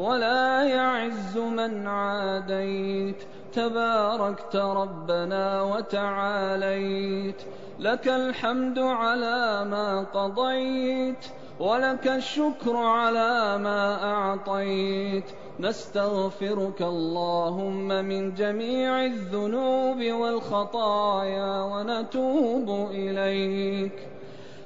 ولا يعز من عاديت تباركت ربنا وتعاليت. لك الحمد على ما قضيت ولك الشكر على ما أعطيت. نستغفرك اللهم من جميع الذنوب والخطايا ونتوب إليك.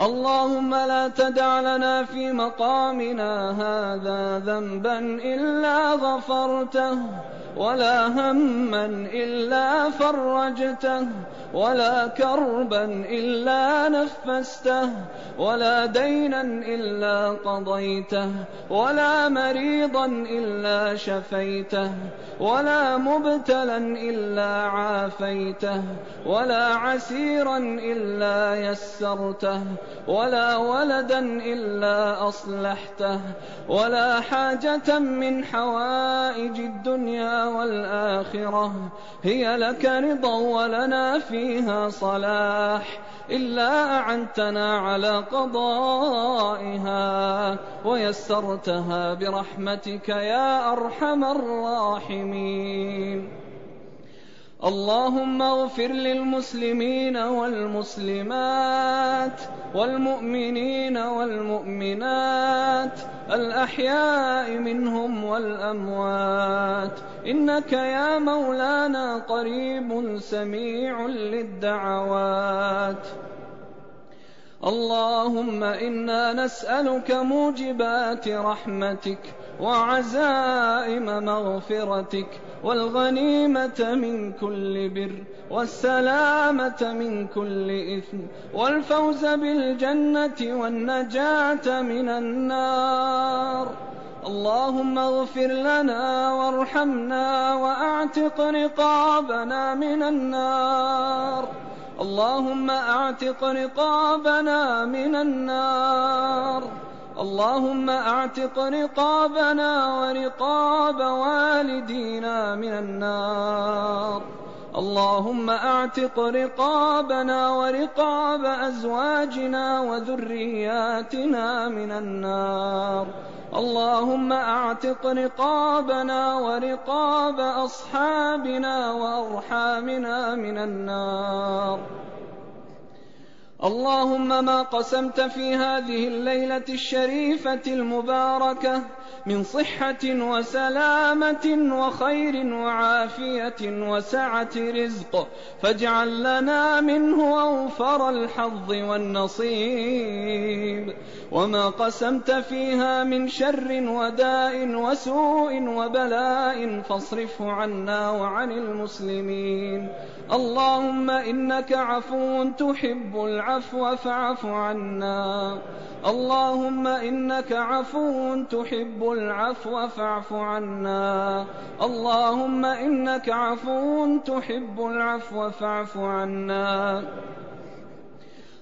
اللهم لا تدع لنا في مقامنا هذا ذنبا إلا غفرته. ولا هما إلا فرجته ولا كربا إلا نفسته ولا دينا إلا قضيته ولا مريضا إلا شفيته ولا مبتلا إلا عافيته ولا عسيرا إلا يسرته ولا ولدا إلا أصلحته ولا حاجة من حوائج الدنيا والآخرة هي لك رضا ولنا فيها صلاح. إلا أعنتنا على قضائها ويسرتها برحمتك يا أرحم الراحمين. اللهم اغفر للمسلمين والمسلمات والمؤمنين والمؤمنات الأحياء منهم والأموات. إنك يا مولانا قريب سميع للدعوات. اللهم إنا نسألك موجبات رحمتك وعزائم مغفرتك والغنيمة من كل بر والسلامة من كل إثم والفوز بالجنة والنجاة من النار. اللهم اغفر لنا وارحمنا واعتق رقابنا من النار. اللهم اعتق رقابنا من النار. اللهم اعتق رقابنا ورقاب والدينا من النار. اللهم اعتق رقابنا ورقاب ازواجنا وذرياتنا من النار. اللهم أعتق رقابنا ورقاب أصحابنا وأرحامنا من النار. اللهم ما قسمت في هذه الليلة الشريفة المباركة من صحة وسلامة وخير وعافية وسعة رزق فاجعل لنا منه أوفر الحظ والنصيب. وما قسمت فيها من شر وداء وسوء وبلاء فاصرفه عنا وعن المسلمين اللهم إنك عفو تحب العفو فاعف عنا اللهم إنك عفو تحب العفو فاعف عنا اللهم إنك عفو تحب العفو فاعف عنا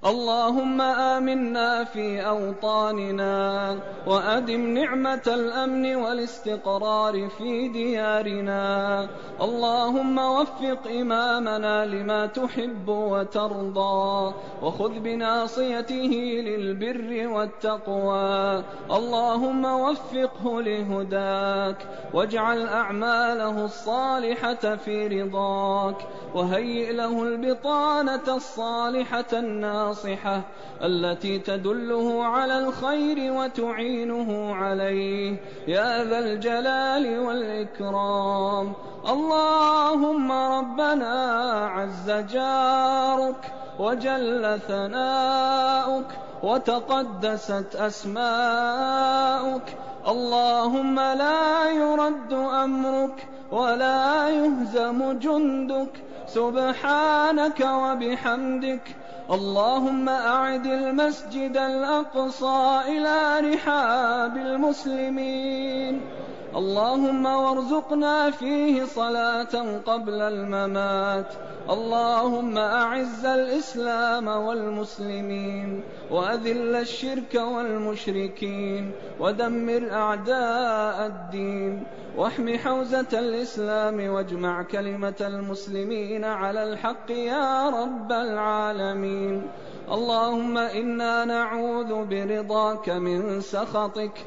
اللهم آمنا في أوطاننا وأدم نعمة الأمن والاستقرار في ديارنا. اللهم وفق إمامنا لما تحب وترضى وخذ بناصيته للبر والتقوى. اللهم وفقه لهداك واجعل أعماله الصالحة في رضاك وهيئ له البطانة الصالحة الناصحة التي تدله على الخير وتعينه عليه. يا ذا الجلال والإكرام. اللهم ربنا عز جارك وجل ثناؤك وتقدست أسماؤك. اللهم لا يرد أمرك ولا يهزم جندك. سبحانك وبحمدك اللهم أعد المسجد الأقصى إلى رحاب المسلمين. اللهم وارزقنا فيه صلاة قبل الممات. اللهم أعز الإسلام والمسلمين وأذل الشرك والمشركين ودمر أعداء الدين. واحم حوزة الإسلام واجمع كلمة المسلمين على الحق يا رب العالمين. اللهم إنا نعوذ برضاك من سخطك